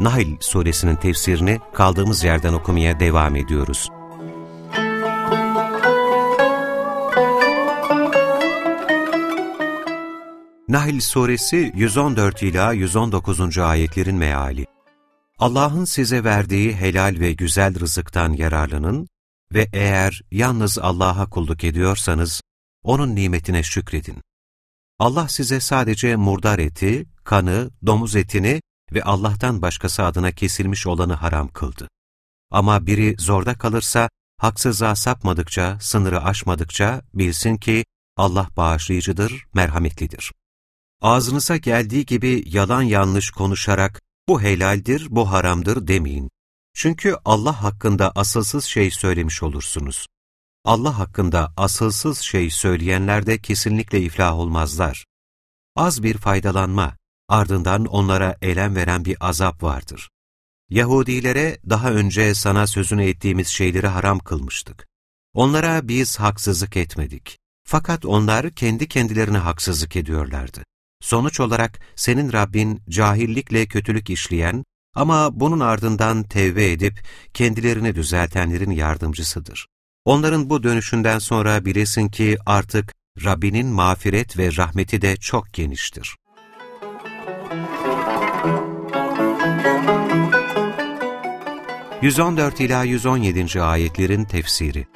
Nahl suresinin tefsirini kaldığımız yerden okumaya devam ediyoruz. Nahl suresi 114 ila 119. ayetlerin meali. Allah'ın size verdiği helal ve güzel rızıktan yararlanın ve eğer yalnız Allah'a kulluk ediyorsanız, O'nun nimetine şükredin. Allah size sadece murdar eti, kanı, domuz etini ve Allah'tan başkası adına kesilmiş olanı haram kıldı. Ama biri zorda kalırsa, haksızlığa sapmadıkça, sınırı aşmadıkça bilsin ki Allah bağışlayıcıdır, merhametlidir. Ağzınıza geldiği gibi yalan yanlış konuşarak bu helaldir, bu haramdır demeyin. Çünkü Allah hakkında asılsız şey söylemiş olursunuz. Allah hakkında asılsız şey söyleyenler de kesinlikle iflah olmazlar. Az bir faydalanma, ardından onlara elem veren bir azap vardır. Yahudilere daha önce sana sözünü ettiğimiz şeyleri haram kılmıştık. Onlara biz haksızlık etmedik. Fakat onlar kendi kendilerine haksızlık ediyorlardı. Sonuç olarak senin Rabbin cahillikle kötülük işleyen ama bunun ardından tevbe edip kendilerini düzeltenlerin yardımcısıdır. Onların bu dönüşünden sonra bilesin ki artık Rabbinin mağfiret ve rahmeti de çok geniştir. ...114 ila 117. ayetlerin tefsiri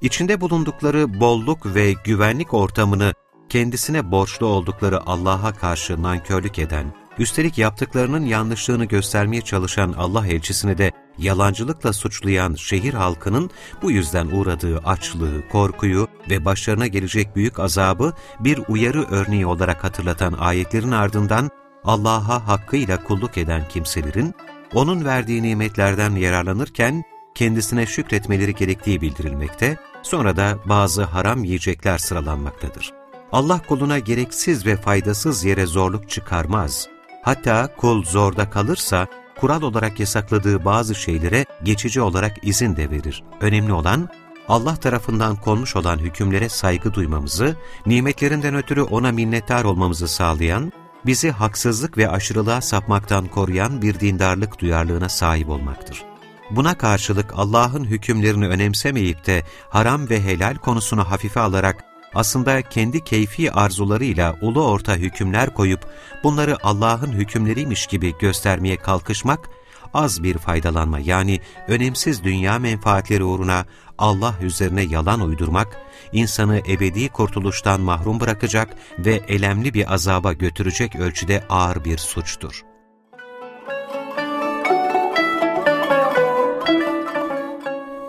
İçinde bulundukları bolluk ve güvenlik ortamını kendisine borçlu oldukları Allah'a karşı nankörlük eden, üstelik yaptıklarının yanlışlığını göstermeye çalışan Allah elçisini de yalancılıkla suçlayan şehir halkının bu yüzden uğradığı açlığı, korkuyu ve başlarına gelecek büyük azabı bir uyarı örneği olarak hatırlatan ayetlerin ardından Allah'a hakkıyla kulluk eden kimselerin, O'nun verdiği nimetlerden yararlanırken kendisine şükretmeleri gerektiği bildirilmekte, sonra da bazı haram yiyecekler sıralanmaktadır. Allah kuluna gereksiz ve faydasız yere zorluk çıkarmaz. Hatta kul zorda kalırsa, kural olarak yasakladığı bazı şeylere geçici olarak izin de verir. Önemli olan, Allah tarafından konmuş olan hükümlere saygı duymamızı, nimetlerinden ötürü ona minnettar olmamızı sağlayan, bizi haksızlık ve aşırılığa sapmaktan koruyan bir dindarlık duyarlılığına sahip olmaktır. Buna karşılık Allah'ın hükümlerini önemsemeyip de haram ve helal konusunu hafife alarak aslında kendi keyfi arzularıyla ulu orta hükümler koyup bunları Allah'ın hükümleriymiş gibi göstermeye kalkışmak, az bir faydalanma yani önemsiz dünya menfaatleri uğruna Allah üzerine yalan uydurmak, insanı ebedi kurtuluştan mahrum bırakacak ve elemli bir azaba götürecek ölçüde ağır bir suçtur.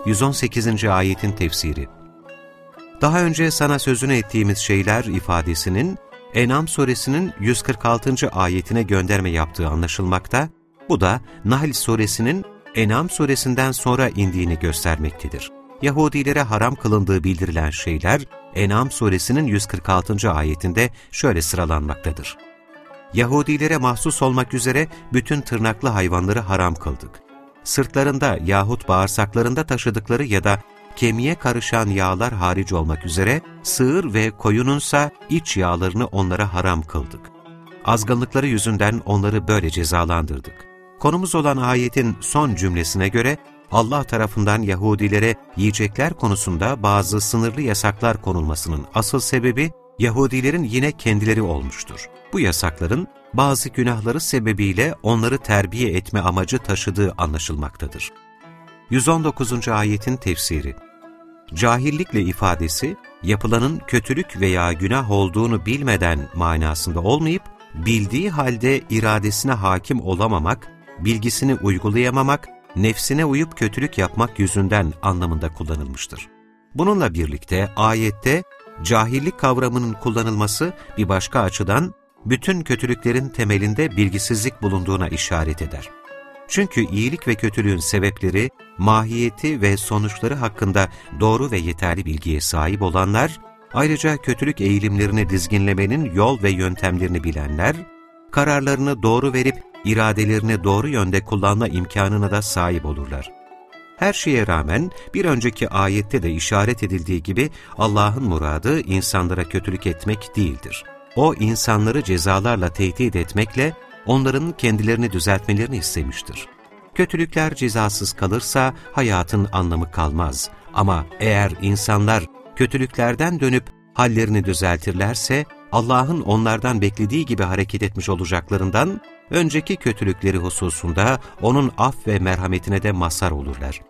...118. ayetin tefsiri daha önce sana sözünü ettiğimiz şeyler ifadesinin En'am suresinin 146. ayetine gönderme yaptığı anlaşılmakta, bu da Nahl suresinin En'am suresinden sonra indiğini göstermektedir. Yahudilere haram kılındığı bildirilen şeyler, En'am suresinin 146. ayetinde şöyle sıralanmaktadır. Yahudilere mahsus olmak üzere bütün tırnaklı hayvanları haram kıldık. Sırtlarında yahut bağırsaklarında taşıdıkları ya da kemiğe karışan yağlar hariç olmak üzere sığır ve koyununsa iç yağlarını onlara haram kıldık. Azgınlıkları yüzünden onları böyle cezalandırdık. Konumuz olan ayetin son cümlesine göre Allah tarafından Yahudilere yiyecekler konusunda bazı sınırlı yasaklar konulmasının asıl sebebi Yahudilerin yine kendileri olmuştur. Bu yasakların bazı günahları sebebiyle onları terbiye etme amacı taşıdığı anlaşılmaktadır. 119. ayetin tefsiri Cahillikle ifadesi, yapılanın kötülük veya günah olduğunu bilmeden manasında olmayıp, bildiği halde iradesine hakim olamamak, bilgisini uygulayamamak, nefsine uyup kötülük yapmak yüzünden anlamında kullanılmıştır. Bununla birlikte ayette cahillik kavramının kullanılması bir başka açıdan bütün kötülüklerin temelinde bilgisizlik bulunduğuna işaret eder. Çünkü iyilik ve kötülüğün sebepleri, mahiyeti ve sonuçları hakkında doğru ve yeterli bilgiye sahip olanlar, ayrıca kötülük eğilimlerini dizginlemenin yol ve yöntemlerini bilenler, kararlarını doğru verip iradelerini doğru yönde kullanma imkanına da sahip olurlar. Her şeye rağmen bir önceki ayette de işaret edildiği gibi Allah'ın muradı insanlara kötülük etmek değildir. O insanları cezalarla tehdit etmekle onların kendilerini düzeltmelerini istemiştir. Kötülükler cezasız kalırsa hayatın anlamı kalmaz ama eğer insanlar kötülüklerden dönüp hallerini düzeltirlerse Allah'ın onlardan beklediği gibi hareket etmiş olacaklarından önceki kötülükleri hususunda O'nun af ve merhametine de mazhar olurlar.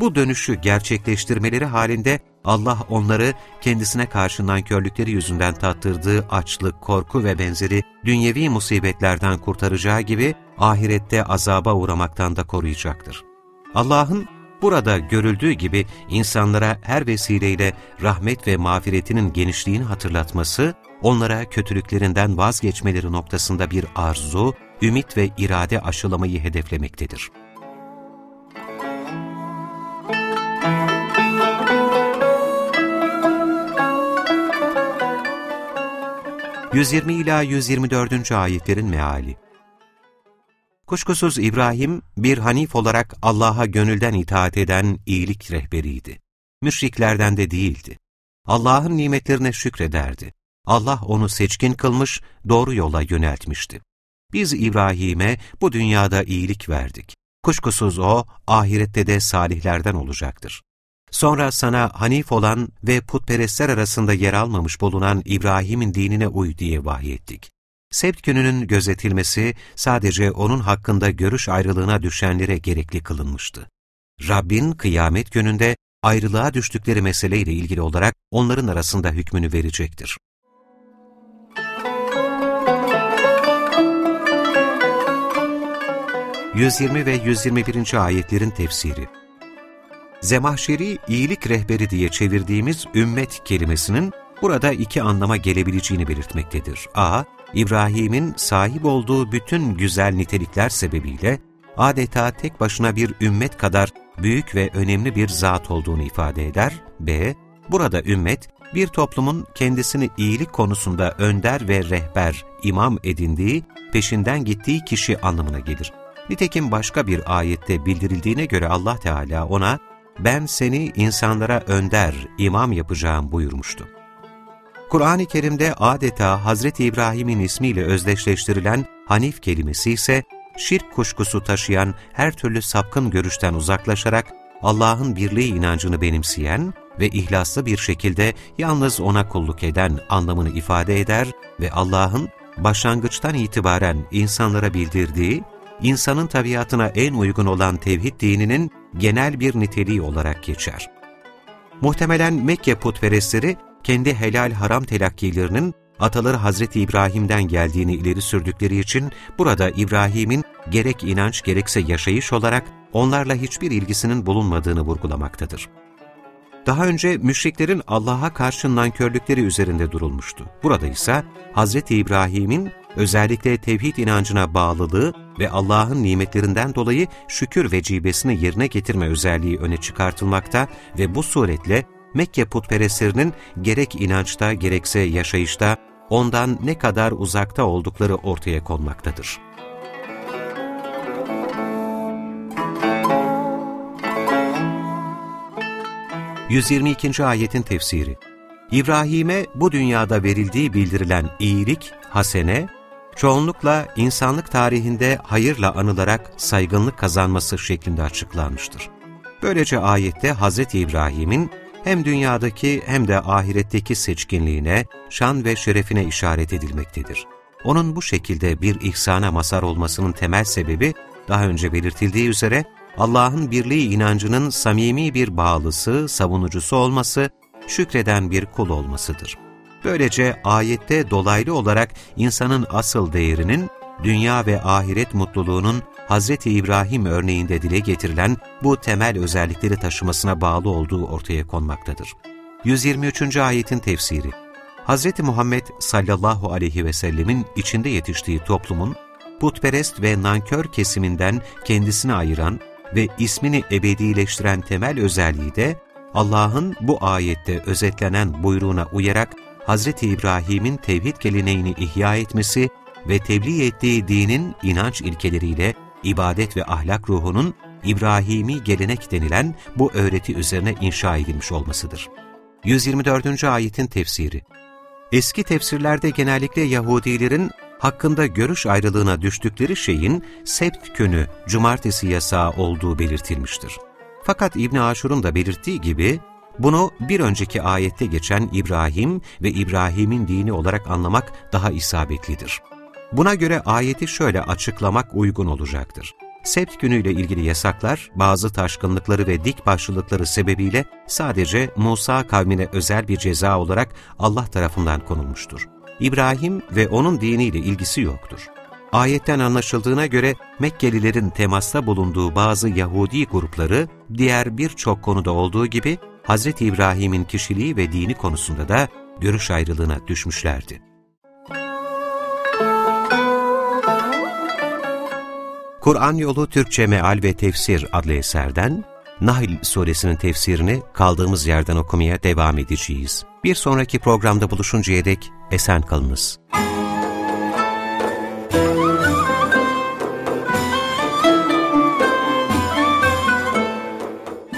Bu dönüşü gerçekleştirmeleri halinde Allah onları kendisine karşı nankörlükleri yüzünden tattırdığı açlık, korku ve benzeri dünyevi musibetlerden kurtaracağı gibi ahirette azaba uğramaktan da koruyacaktır. Allah'ın burada görüldüğü gibi insanlara her vesileyle rahmet ve mağfiretinin genişliğini hatırlatması, onlara kötülüklerinden vazgeçmeleri noktasında bir arzu, ümit ve irade aşılamayı hedeflemektedir. 120 ila 124. ayetlerin meali. Kuşkusuz İbrahim bir hanif olarak Allah'a gönülden itaat eden iyilik rehberiydi. Müşriklerden de değildi. Allah'ın nimetlerine şükrederdi. Allah onu seçkin kılmış, doğru yola yöneltmişti. Biz İbrahim'e bu dünyada iyilik verdik. Kuşkusuz o, ahirette de salihlerden olacaktır. Sonra sana hanif olan ve putperestler arasında yer almamış bulunan İbrahim'in dinine uy diye vahyettik. Sebt gününün gözetilmesi sadece onun hakkında görüş ayrılığına düşenlere gerekli kılınmıştı. Rabbin kıyamet gününde ayrılığa düştükleri meseleyle ilgili olarak onların arasında hükmünü verecektir. ...120 ve 121. ayetlerin tefsiri Zemahşeri iyilik rehberi diye çevirdiğimiz ümmet kelimesinin burada iki anlama gelebileceğini belirtmektedir. A. İbrahim'in sahip olduğu bütün güzel nitelikler sebebiyle adeta tek başına bir ümmet kadar büyük ve önemli bir zat olduğunu ifade eder. B. Burada ümmet, bir toplumun kendisini iyilik konusunda önder ve rehber, imam edindiği, peşinden gittiği kişi anlamına gelir. Nitekim başka bir ayette bildirildiğine göre Allah Teala ona ben seni insanlara önder, imam yapacağım buyurmuştu. Kur'an-ı Kerim'de adeta Hazreti İbrahim'in ismiyle özdeşleştirilen Hanif kelimesi ise şirk kuşkusu taşıyan her türlü sapkın görüşten uzaklaşarak Allah'ın birliği inancını benimseyen ve ihlaslı bir şekilde yalnız O'na kulluk eden anlamını ifade eder ve Allah'ın başlangıçtan itibaren insanlara bildirdiği, insanın tabiatına en uygun olan tevhid dininin genel bir niteliği olarak geçer. Muhtemelen Mekke putperestleri kendi helal haram telakkilerinin ataları Hazreti İbrahim'den geldiğini ileri sürdükleri için burada İbrahim'in gerek inanç gerekse yaşayış olarak onlarla hiçbir ilgisinin bulunmadığını vurgulamaktadır. Daha önce müşriklerin Allah'a karşı nankörlükleri üzerinde durulmuştu. Burada ise Hazreti İbrahim'in özellikle tevhid inancına bağlılığı ve Allah'ın nimetlerinden dolayı şükür vecibesini yerine getirme özelliği öne çıkartılmakta ve bu suretle Mekke putperestlerinin gerek inançta gerekse yaşayışta ondan ne kadar uzakta oldukları ortaya konmaktadır. ...122. ayetin tefsiri İbrahim'e bu dünyada verildiği bildirilen iyilik, hasene, çoğunlukla insanlık tarihinde hayırla anılarak saygınlık kazanması şeklinde açıklanmıştır. Böylece ayette Hz. İbrahim'in hem dünyadaki hem de ahiretteki seçkinliğine, şan ve şerefine işaret edilmektedir. Onun bu şekilde bir ihsana mazhar olmasının temel sebebi, daha önce belirtildiği üzere, Allah'ın birliği inancının samimi bir bağlısı, savunucusu olması, şükreden bir kul olmasıdır. Böylece ayette dolaylı olarak insanın asıl değerinin, dünya ve ahiret mutluluğunun Hz. İbrahim örneğinde dile getirilen bu temel özellikleri taşımasına bağlı olduğu ortaya konmaktadır. 123. ayetin tefsiri Hz. Muhammed sallallahu aleyhi ve sellemin içinde yetiştiği toplumun, putperest ve nankör kesiminden kendisini ayıran ve ismini ebedileştiren temel özelliği de Allah'ın bu ayette özetlenen buyruğuna uyarak Hz. İbrahim'in tevhid geleneğini ihya etmesi ve tebliğ ettiği dinin inanç ilkeleriyle ibadet ve ahlak ruhunun İbrahimi gelenek denilen bu öğreti üzerine inşa edilmiş olmasıdır. 124. ayetin tefsiri Eski tefsirlerde genellikle Yahudilerin hakkında görüş ayrılığına düştükleri şeyin sept günü, cumartesi yasağı olduğu belirtilmiştir. Fakat İbn Aşur'un da belirttiği gibi, bunu bir önceki ayette geçen İbrahim ve İbrahim'in dini olarak anlamak daha isabetlidir. Buna göre ayeti şöyle açıklamak uygun olacaktır. Sept günüyle ilgili yasaklar, bazı taşkınlıkları ve dik başlılıkları sebebiyle sadece Musa kavmine özel bir ceza olarak Allah tarafından konulmuştur. İbrahim ve onun diniyle ilgisi yoktur. Ayetten anlaşıldığına göre Mekkelilerin temasta bulunduğu bazı Yahudi grupları, diğer birçok konuda olduğu gibi Hz. İbrahim'in kişiliği ve dini konusunda da görüş ayrılığına düşmüşlerdi. Kur'an Yolu Türkçe Meal ve Tefsir adlı eserden Nahl suresinin tefsirini kaldığımız yerden okumaya devam edeceğiz. Bir sonraki programda buluşuncaya dek esen kalınız.